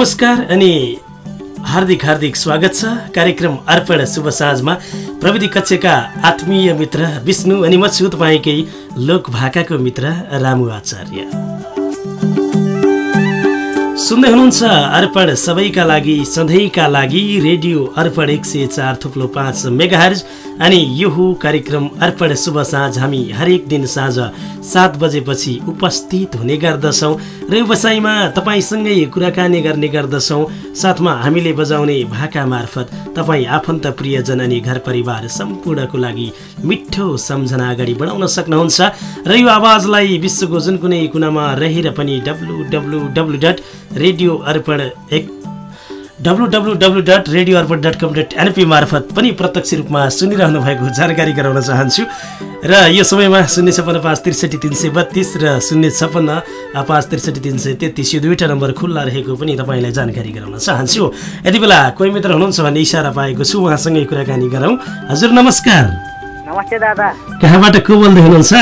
नमस्कार अनि हार्दिक हार्दिक स्वागत छ। कार्यक्रम अर्पण शुभ साँझमा। प्रविधि कक्षका आत्मीय मित्र विष्णु अनि म छु तपाईँकै लोक भाकाको मित्र रामु आचार्य। सुन्दै हुनुहुन्छ अर्पण सबैका लागि सधैँका लागि रेडियो अर्पण एक सय चार थुप्लो पाँच मेगाहर्ज। अनि यो कार्यक्रम अर्पण शुभ साँझ हामी हरेक दिन साँझ सात बजेपछि उपस्थित हुने गर्दछौँ र व्यवसायमा तपाईँसँगै कुराकानी गर्ने गर्दछौँ। साथमा हामीले बजाउने भाका मार्फत तपाईँ आफन्त प्रियजन अनि घर परिवार सम्पूर्णको लागि मिठो सम्झना अगाडि बढाउन सक्नुहुन्छ र यो आवाजलाई विश्वको जुन कुनै कुनामा रहेर पनि W W W dot radio Arpan एक W W W dot radio Arpan dot com dot NP मार्फत पनि प्रत्यक्ष रूपमा सुनिरहनु भएको जानकारी गराउन चाहन्छु। र यो समयमा शून्य छपन्न पाँच त्रिसठी तिन सय बत्तिस र शून्य छपन्न पाँच त्रिसठी तिन सय तेत्तिस यो दुईवटा नम्बर खुल्ला रहेको पनि तपाईँलाई जानकारी गराउन चाहन्छु। यति बेला कोही मित्र हुनुहुन्छ भन्ने इसारा पाएको छु उहाँसँगै कुराकानी गरौँ। हजुर नमस्कार। नमस्ते दादा। कहाँबाट को बोल्दै हुनुहुन्छ?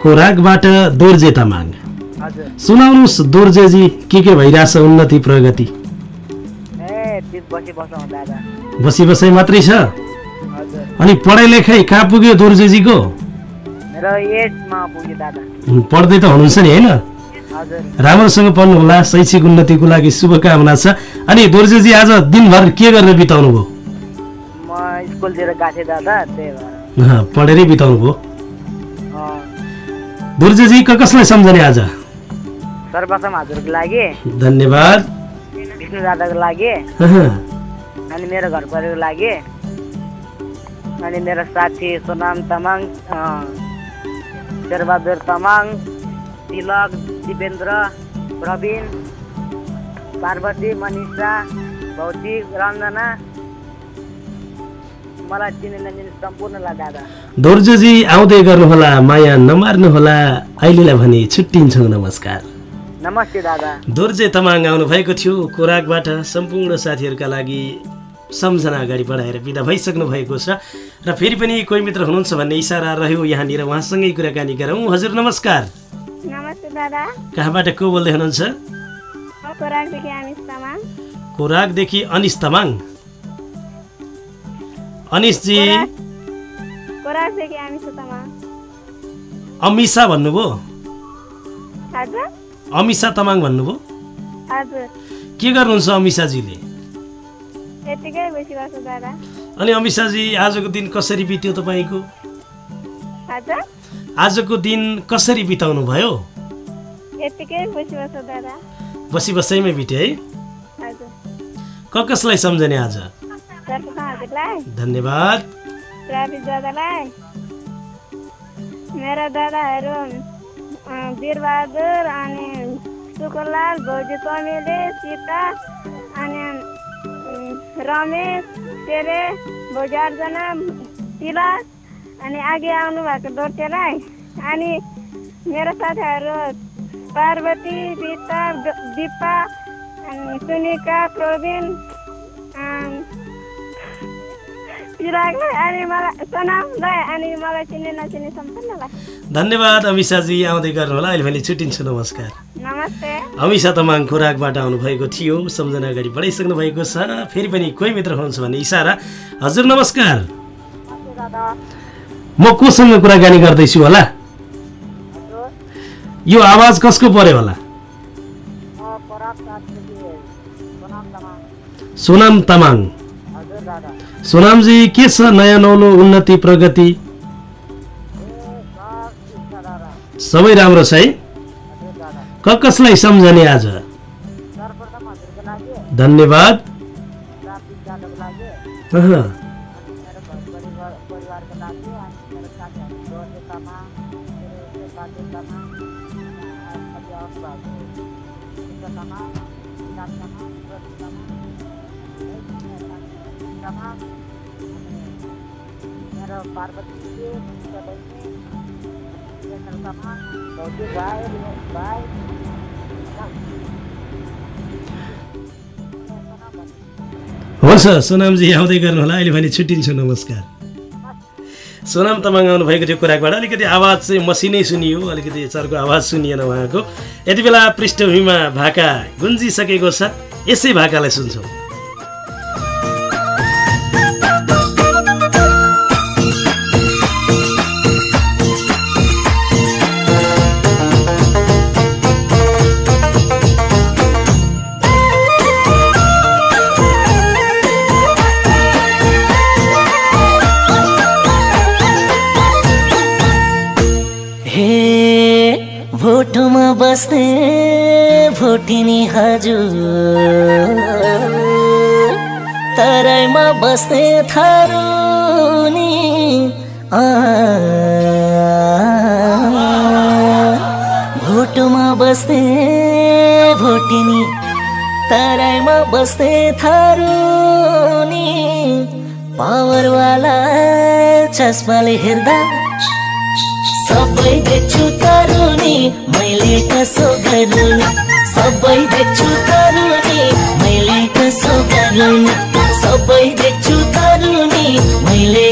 कोराकबाट दोर्जे तामाङ सुनाउनुहोस् दोर्जेजी के के भइरहेछ उन्नति प्रगति? बसी बसौँ मात्रै छ? अनि पढाइ लेखाइ कहाँ पुग्यो दोर्जेजीको? पढ्दै त हुनुहुन्छ नि होइन? राम्रोसँग पढ्नुहोला शैक्षिक उन्नतिको लागि शुभकामना छ। अनि दोर्जेजी आज दिनभर के गरेर बिताउनु भयो? पढेरै बिताउनु भयो। दोर्जेजी कसलाई सम्झने आज? सर्वप्रथम हजुरको लागि धन्यवाद। विष्णु दादाको लागि अनि मेरो घर परिवारको लागि अनि मेरो साथी सोनाम तामाङ शेरबहादुर तामाङ तिलक दिपेन्द्र प्रवीण पार्वती मनिषा भौतिक रञ्जना मलाई सम्पूर्णलाई दादा। दोर्जेजी आउँदै गर्नुहोला माया नमार्नुहोला अहिलेलाई भने छुट्टिन्छौँ नमस्कार। नमस्ते दादा। दोर्जे तमाङ आउनुभएको थियो। कोराकबाट सम्पूर्ण साथीहरूका लागि सम्झना अगाडि बढाएर बिदा भइसक्नु भएको छ। र फेरि पनि कोही मित्र हुनुहुन्छ भन्ने इसारा रह्यो यहाँनिर। उहाँसँगै कुराकानी गरौँ। हजुर नमस्कार। नमस्ते दादा। कहाँबाट को बोल्दै हुनुहुन्छ? खोराकदेखि अनिस तमाङ। अनिसजी। अमिसा भन्नुभयो। अमिसा तमाङ भन्नुभयो? के गर्नुहुन्छ दादा। अनि अमिसाजी आजको दिन कसरी बित्यो तपाईँको? आजको दिन कसरी बिताउनु भयो? बसी बसाइमै बित्यो है? क कसलाई सम्झने आज? धन्यवाद। मेरो दादाहरू अँ, वीरबहादुर अनि सुकुलाल भौजी कमेले सीता अनि रमेश तेरे भौजी अर्जना तिलक अनि अघि आउनु भएको दोर्चेलाई। अनि मेरो साथीहरू पार्वती सीता दिपा अनि सुनिका प्रवीण चिरागलाई अनि मलाई सोनामलाई अनि मलाई चिन्ने नचिन्ने सम्पूर्णलाई धन्यवाद अमिसाजी आउँदै गर्नुहोला अहिले भने छुट्टिन्छु। नमस्कार। नमस्ते। अमिसा तमाङ खोराकबाट आउनुभएको थियो। सम्झना अगाडि बढाइसक्नु भएको छ। फेरि पनि कोही मित्र हुनुहुन्छ भन्ने इसारा। हजुर नमस्कार। म कोसँग कुराकानी गर्दैछु होला। यो आवाज कसको पर्यो होला? सोनाम तामाङ। सोनामजी के छ नयाँ नौलो उन्नति प्रगति? सबै राम्रो छ है? क कसलाई सम्झने आज? धन्यवाद। हुन्छ सोनामजी आउँदै गर्नुहोला। अहिले भने छुट्टिन्छु नमस्कार। सोनाम तामाङ आउनु भएको थियो कुराकबाट। अलिकति आवाज चाहिँ मसिनै सुनियो। अलिकति चर्को आवाज सुनिएन उहाँको। यति बेला पृष्ठभूमिमा भाका गुन्जिसकेको छ। यसै भाकालाई सुन्छौँ। हजुर तराईमा बस्ने थारुनी भोटोमा बस्ने भोटिनी तराईमा बस्ने थारुनी पावरवाला चस्माले हेर्दा सबै देख्छु तरुनी मैले कसो गरुनी सबै देख्छु तरुनी मैले कसो गरुनी सबै देख्छु तरुनी मैले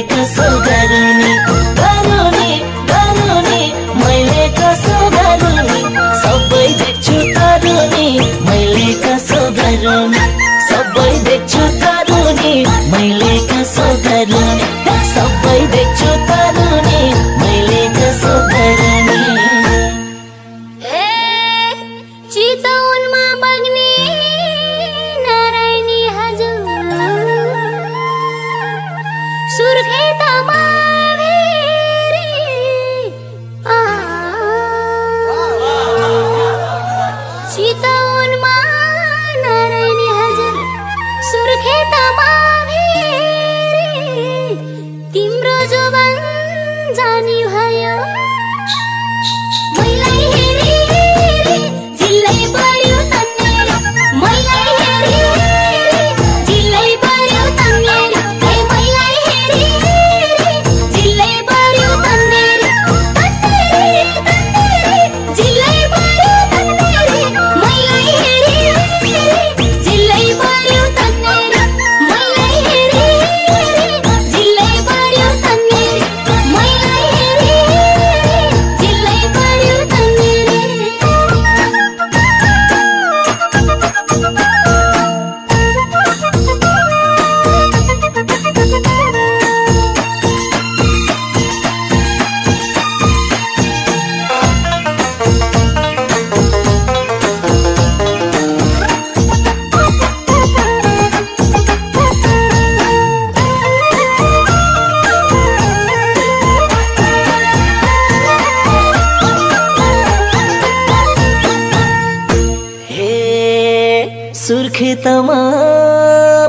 हे सुर्खेतमा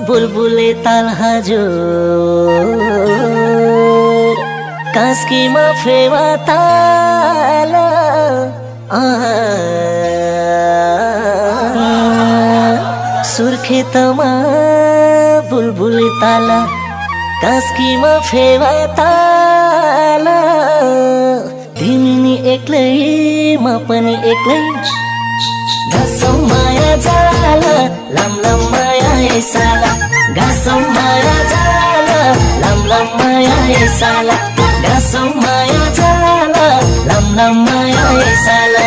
बुलबुले ताल हजुर। कास्कीमा फेवा ताल सुर्खेतमा बुलबुले ताल कास्कीमा फेवा ताल। तिमी एक्लै म पनि एक्लै। गासौँ माया जाल लम लम माया साला। गासौँ माया जाल लम लम माया साला। गासौँ माया जाल लम लम माया साला।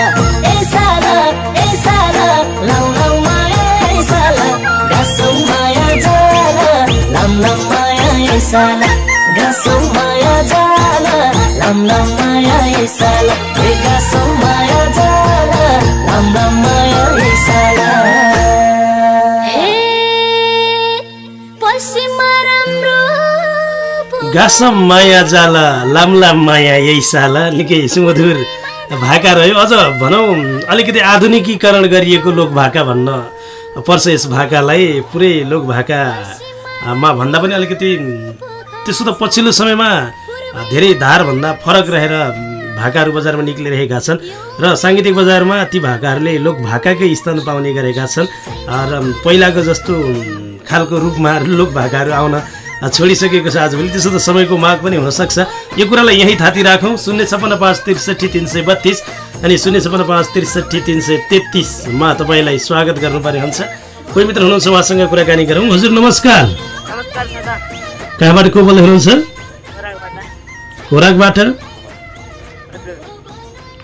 ए साला ए साला लम लम माया साला। गासौँ माया जाल लम लम माया साला। गासौँ माया जाल लम लम माया साला। ए गासौँ गासम माया जाला लाम लाम माया यही साला। निकै सुमधुर भाका रह्यो। अझ भनौँ अलिकति आधुनिकीकरण गरिएको लोक भाका भन्न पर्छ यस भाकालाई। पुरै लोक भाकामा भन्दा पनि अलिकति त्यसो त पछिल्लो समयमा धेरै धारभन्दा फरक रहेर भाकाहरू बजारमा निक्लिरहेका छन् र साङ्गीतिक बजारमा ती भाकाहरूले लोक भाकाकै स्थान पाउने गरेका छन्। र पहिलाको जस्तो खालको रूपमा लोक भाकाहरू आउन छोडिसकेको छ आजभोलि। त्यसो त समयको माग पनि हुनसक्छ। यो कुरालाई यहीँ थाती राखौँ। शून्य छपन्न पाँच त्रिसठी तिन सय बत्तिस अनि शून्य छपन्न पाँच त्रिसठी तिन सय तेत्तिसमा तपाईँलाई स्वागत गर्नुपर्ने हुन्छ कोही मित्र हुनुहुन्छ? उहाँसँग कुराकानी गरौँ। हजुर नमस्कार। कहाँबाट को बोल्दै हुनुहुन्छ? खोराकबाट?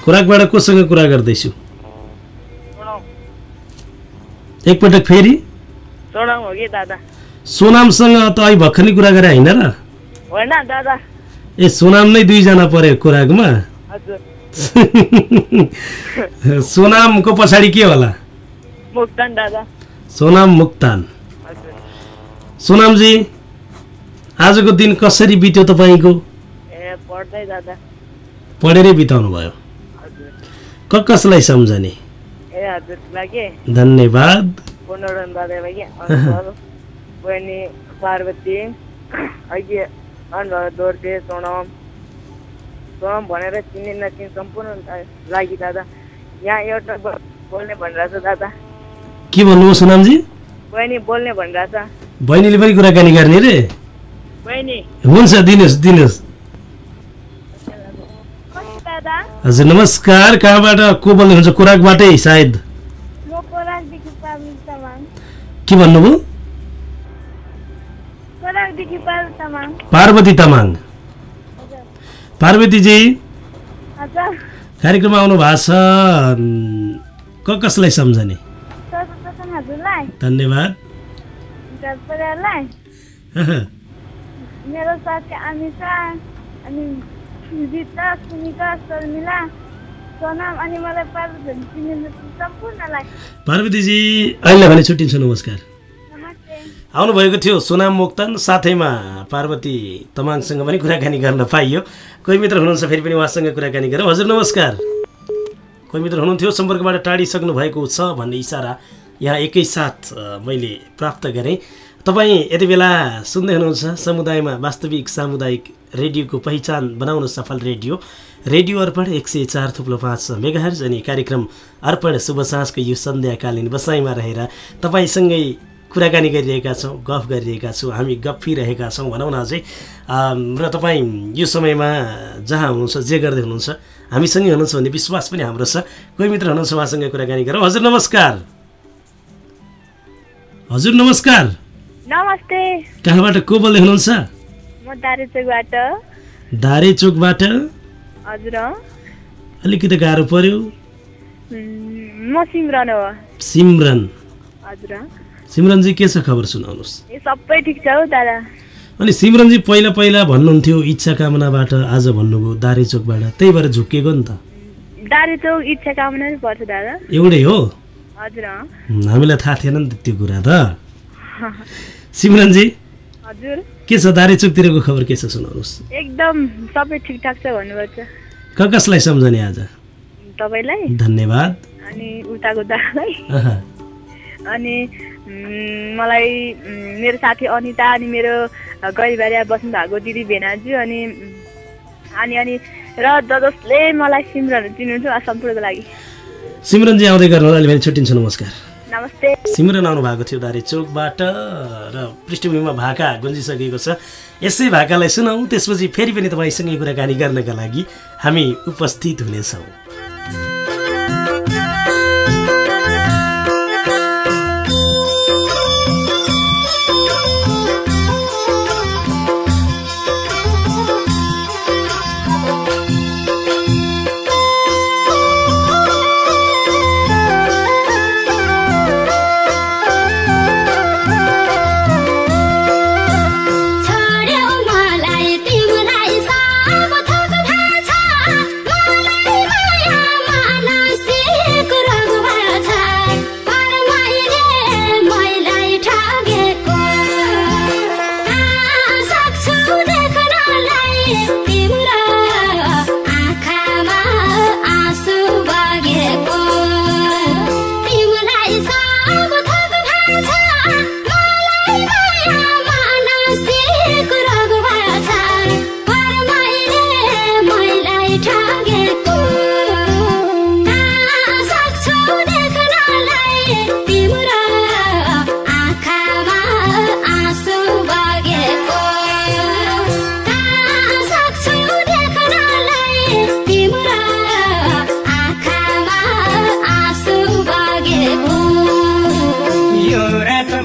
खोराकबाट कोसँग कुरा गर्दैछु। एकपटक फेरि। सोनामसँग त अहिले भर्खर नै कुरा गरे होइन र? ए सोनाम नै दुईजना पऱ्यो खोराकमा सोनामको पछाडि के होला? मुक्तन दादा। सोनाम मुक्तान। सोनामजी आजको दिन कसरी बित्यो तपाईँको? पढेरै बिताउनु भयो क कसलाई सम्झने? धन्यवाद। बहिनी पार्वती अघि दोर्जे सोनम। सोनम भनेर चिन्ने नचिन् सम्पूर्ण लागि दादा। यहाँ एउटा बोल्ने भनिरहेको छ दादा। के भन्नुभयो सोनामजी? बहिनी बोल्ने भनिरहेछ। बहिनीले पनि कुराकानी गर्ने रे? बहिनी। हुन्छ दिनुहोस् दिनुहोस्। हजुर नमस्कार। कहाँबाट को बोल्नुहुन्छ? सायद। कोराकदेखि पारुल तामाङ। के भन्नुभयो? पार्वती तामाङ। पार्वतीजी। कार्यक्रममा आउनु भएको छ। क कसलाई सम्झने? धन्यवाद। मेरो साथी अनिसा अनि जिता सुनिता शर्मिला सोनाम अनि मलाई सम्पूर्णलाई। पार्वतीजी अहिले भने छुट्टिन्छु नमस्कार। नमस्ते। आउनुभएको थियो सोनाम मोक्तान साथैमा पार्वती तमाङसँग पनि कुराकानी गर्न पाइयो। कोही मित्र हुनुहुन्छ फेरि पनि उहाँसँग कुराकानी गरौँ। हजुर नमस्कार। कोही मित्र हुनुहुन्थ्यो सम्पर्कबाट टाढिसक्नु भएको छ भन्ने इसारा यहाँ एकैसाथ मैले प्राप्त गरेँ। तपाईँ यति बेला सुन्दै हुनुहुन्छ समुदायमा वास्तविक सामुदायिक रेडियोको पहिचान बनाउनु सफल रेडियो। रेडियो अर्पण एक सय चार थुप्लो पाँच मेगाहर्ज अनि कार्यक्रम अर्पण शुभ साँझको यो सन्ध्याकालीन बसाइमा रहेर तपाईँसँगै कुराकानी गरिरहेका छौँ गफ गरिरहेका छौँ हामी गफिरहेका छौँ भनौँ न अझै। र तपाईँ यो समयमा जहाँ हुनुहुन्छ जे गर्दै हुनुहुन्छ हामीसँगै हुनुहुन्छ भन्ने विश्वास पनि हाम्रो छ। कोही मित्र हुनुहुन्छ उहाँसँग कुराकानी गरौँ। हजुर नमस्कार। हजुर नमस्कार। नमस्ते। कहाँबाट को बोल्दै हुनुहुन्छ? म दारेचोकबाट धारे चोकबाट? हजुर। अलिकति गाह्रो पर्यो। म सिमरन हो। सिमरन। हजुर। सिमरनजी के छ खबर सुनाउनुहोस्। ए सबै ठिक छ हौ दादा। अनि सिमरनजी पहिला पहिला भन्नुहुन्थ्यो इच्छा कामनाबाट आज भन्नुभयो दारे चोकबाट। त्यही भएर झुक्किएको नि त। दारेचोक इच्छा कामना नै पर्छ दादा। एउटै हो? हजुर। हामीलाई थाहा थिएन नि त त्यो कुरा त। सिमरनजी हजुर। के छ? दारे चोकतिरको खबर के छ सुनाउनुहोस्। एकदम सबै ठिकठाक छ भन्नुपर्छ क कसलाई सम्झने आज? तपाईँलाई। धन्यवाद। अनि उताको दादालाई आहा, अनि मलाई मेरो साथी अनिता अनि मेरो गैबारिया बस्नु भएको दिदी भेनाजु अनि अनि अनि र ज जसले मलाई सिमरन चिन्नुहुन्छ सम्पूर्णको लागि। सिमरनजी आउँदै गर्नु अहिले भने छुट्टिन्छु। नमस्कार। नमस्ते। सिमरन आउनु भएको थियो दारे चोकबाट र पृष्ठभूमिमा भाका गुन्जिसकेको छ। यसै भाकालाई सुनाउँ त्यसपछि फेरि पनि तपाईँसँगै कुराकानी गर्नका लागि हामी उपस्थित हुनेछौँ।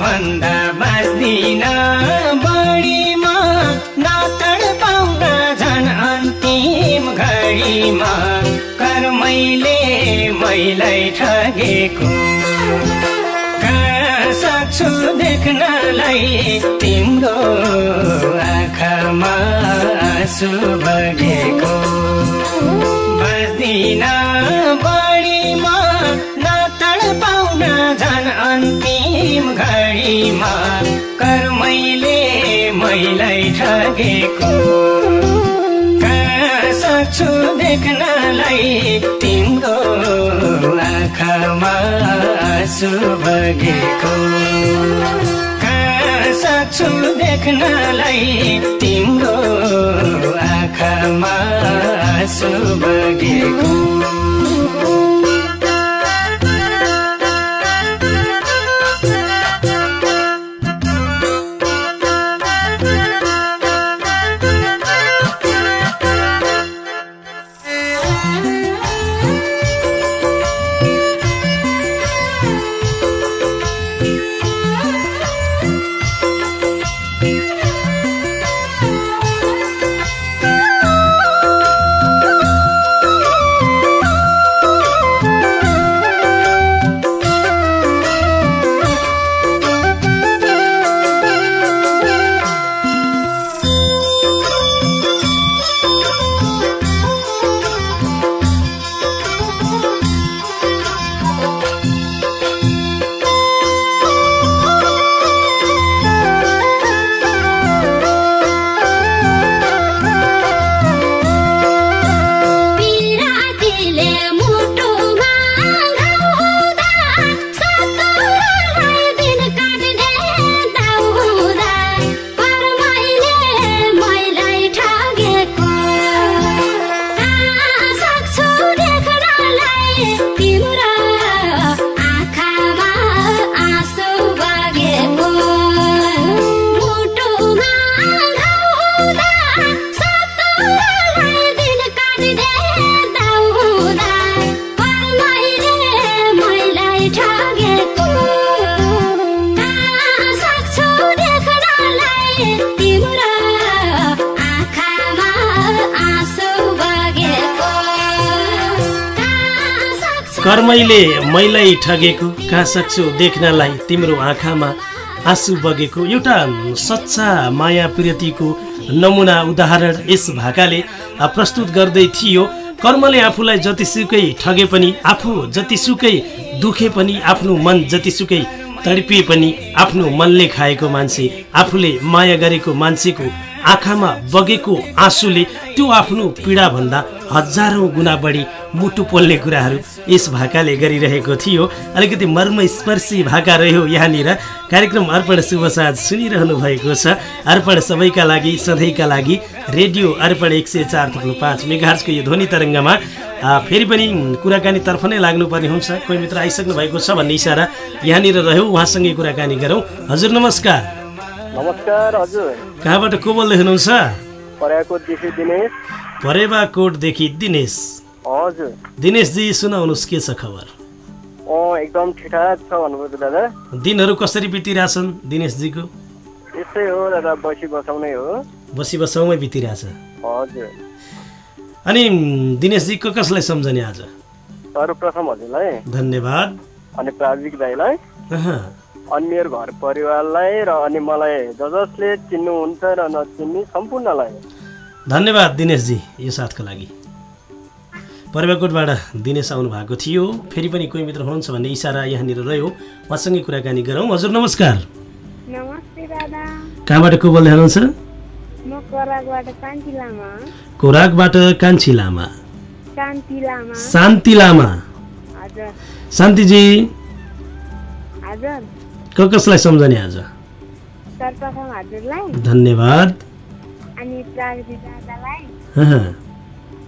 भन्दा बस्दिन बढीमा नातड पाउँदा झन् अन्तिम घडीमा कर्मैले मैलाई ठगेको। सक्छु देख्नलाई तिम्रो आँखामा आँसु बगेको। बाँच्दिन बढीमा अन्तिम घडीमा कर्मैले मैलाई ठगेको। सक्छु देख्नलाई तिम्रो आँखामा आँसु बगेको सक्छु देख्नलाई तिम्रो आँखामा आँसु बगेको कर्मैले मैलाई ठगेको कहाँ सक्छु देख्नलाई तिम्रो आँखामा आँसु बगेको एउटा सच्चा माया प्रियतिको नमुना उदाहरण यस भाकाले प्रस्तुत गर्दै थियो। कर्मले आफूलाई जतिसुकै ठगे पनि आफू जतिसुकै दुखे पनि आफ्नो मन जतिसुकै तडपिए पनि आफ्नो मनले खाएको मान्छे आफूले माया गरेको मान्छेको आँखामा बगेको आँसुले त्यो आफ्नो पीडाभन्दा हजारौँ गुणा बढी मुटु पोल्ने कुराहरू यस भाकाले गरिरहेको थियो। अलिकति मर्मस्पर्शी भाका रह्यो यहाँनिर। कार्यक्रम अर्पण शुभ साँझ सुनिरहनु भएको छ। अर्पण सबैका लागि सधैँका लागि रेडियो अर्पण एक सय चार थप्लो पाँच मेघार्सको यो ध्वनि तरङ्गमा। फेरि पनि कुराकानीतर्फ नै लाग्नुपर्ने हुन्छ। कोही मित्र आइसक्नु भएको छ भन्ने इसारा यहाँनिर रह्यो। उहाँसँगै कुराकानी गरौँ। हजुर नमस्कार। नमस्कार हजुर। कहाँबाट को बोल्दै हुनुहुन्छ? पर्याको देखि दिनेश। परेवा कोटदेखि दिनेश। हजुर। दिनेशजी सुनाउनुहोस् के छ खबर? एकदम ठिकठाक छ भन्नुपर्छ दादा। दिनहरू कसरी बितिरहेछन् दिनेशजीको? यस्तै हो दादा बसी बसाउनै हो। बसी बसाउमै बितिरहेछ। हजुर। अनि दिनेशजी को कसलाई सम्झने आज? सर्वप्रथम हजुरलाई धन्यवाद। अनि प्राविधिक दाईलाई अनि मेरो घर परिवारलाई र अनि मलाई ज जसले चिन्नुहुन्छ र नचिन्ने सम्पूर्णलाई। धन्यवाद दिनेशजी यो साथको लागि। पर्वाकोटबाट दिनेश आउनु भएको थियो। फेरि पनि कोही मित्र हुनुहुन्छ भन्ने इसारा यहाँनिर रह्यो। उहाँसँगै कुराकानी गरौँ। हजुर नमस्कार। कहाँबाट को बोल्दै हुनुहुन्छ? कोराकबाट कान्छी लामा। शान्ति लामा। शान्तिजी। को कसलाई सम्झने आज? धन्यवाद। अनि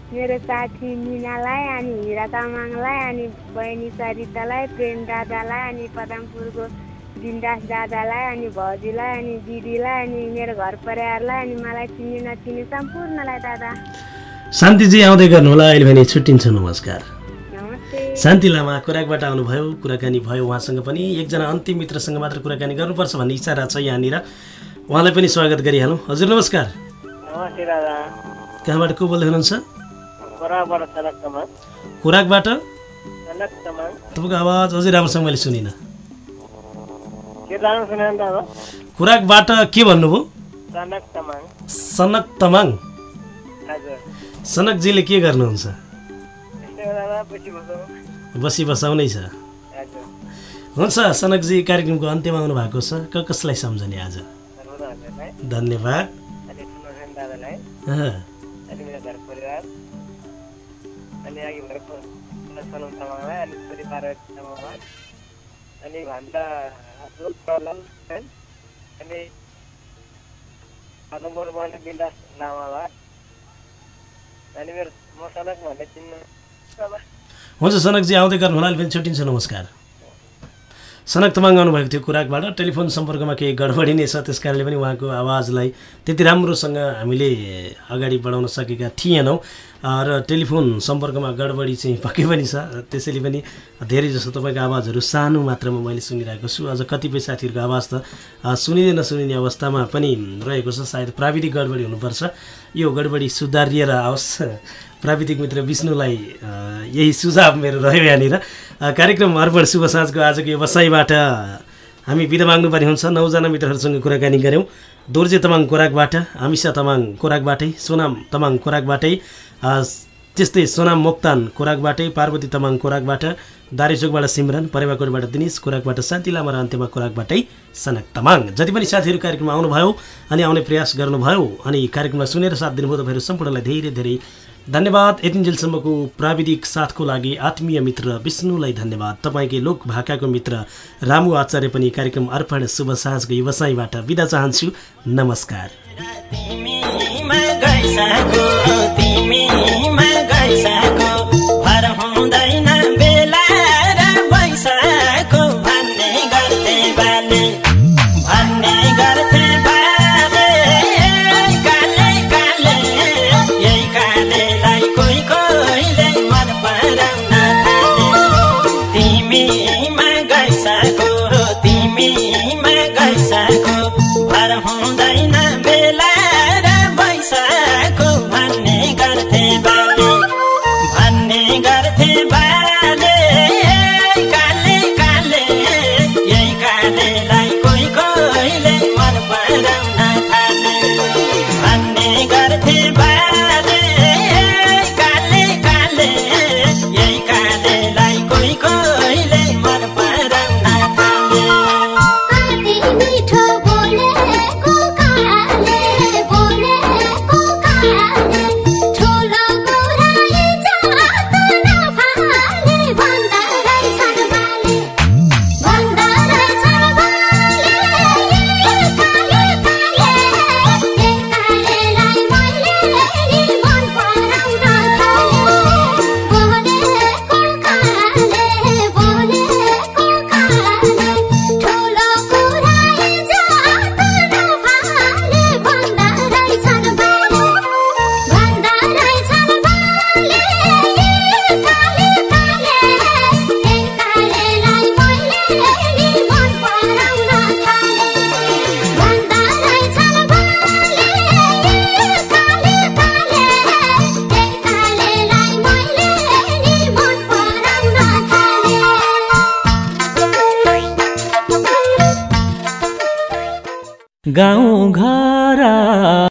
मेरो साथी मिनालाई अनि हिरा तामाङलाई अनि बहिनी सरितालाई प्रेम दादालाई अनि पदमपुरको दिनदास दादालाई अनि भौजीलाई अनि दिदीलाई अनि मेरो घर परिवारलाई अनि मलाई चिन्ने नचिन्ने सम्पूर्णलाई दादा। शान्तिजी आउँदै गर्नुहोला। अहिले भने छुट्टिन्छ। नमस्कार। शान्ति लामा कोराकबाट आउनुभयो। कुराकानी भयो उहाँसँग पनि। एकजना अन्तिम मित्रसँग मात्र कुराकानी गर्नुपर्छ भन्ने इच्छा छ यहाँनिर। उहाँलाई पनि स्वागत गरिहालौँ। हजुर नमस्कार। नमस्ते दादा। कहाँबाट को बोल्दै हुनुहुन्छ? खुराकबाट? तपाईँको आवाज अझै राम्रोसँग मैले सुनिनँ। खुराकबाट के भन्नुभयो? सनक तमाङ। सनकजीले के गर्नुहुन्छ? बसौँ बसी बसाउनै छ। हुन्छ सनकजी कार्यक्रमको अन्त्यमा आउनु भएको छ। क कसलाई सम्झने आज? धन्यवाद। अनि छोरी अनि सेन, अनि नम्बर लामालाई अनि मेरो म सनक भन्ने चिन्नु हुन्छ सनकजी आउँदै गर्नु होला अहिले पनि छुट्टिन्छ नमस्कार सनक तमाङ आउनुभएको थियो खुराकबाट टेलिफोन सम्पर्कमा केही गडबडी नै छ त्यस कारणले पनि उहाँको आवाजलाई त्यति राम्रोसँग हामीले अगाडि बढाउन सकेका थिएनौँ। र टेलिफोन सम्पर्कमा गडबडी चाहिँ पक्कै पनि छ त्यसैले पनि धेरै जसो तपाईँको आवाजहरू सानो मात्रामा मैले सुनिरहेको छु। अझ कतिपय साथीहरूको आवाज त सुनिँदै नसुनिने अवस्थामा पनि रहेको छ सायद प्राविधिक गडबडी हुनुपर्छ। यो गडबडी सुधारिएर आओस्। प्राविधिक मित्र विष्णुलाई यही सुझाव मेरो रह्यो यहाँनिर। कार्यक्रम अर्पण शुभ साँझको आजको व्यवसायबाट हामी बिदा माग्नुपर्ने हुन्छ। नौजना मित्रहरूसँग कुराकानी गऱ्यौँ। दोर्जे तमाङ खोराकबाट अमिषा तमाङ खोराकबाटै सोनाम तमाङ खोराकबाटै अ, त्यस्तै सोनाम मोक्तान खोराकबाटै पार्वती तमाङ खोराकबाट दारेचोकबाट सिमरन परेवाकोटबाट दिनेश खोराकबाट शान्ति लामा र अन्त्यमा खोराकबाटै सनक तमाङ। जति पनि साथीहरू कार्यक्रममा आउनुभयो अनि आउने प्रयास गर्नुभयो अनि कार्यक्रमलाई सुनेर साथ दिनुभयो तपाईँहरू सम्पूर्णलाई धेरै धेरै धन्यवाद यतिन्जेलसम्मको प्राविधिक साथको लागि आत्मीय मित्र विष्णुलाई धन्यवाद। तपाईँकै लोक भाकाको मित्र रामु आचार्य पनि कार्यक्रम अर्पण शुभ साँझको व्यवसायबाट बिदा चाहन्छु। नमस्कार।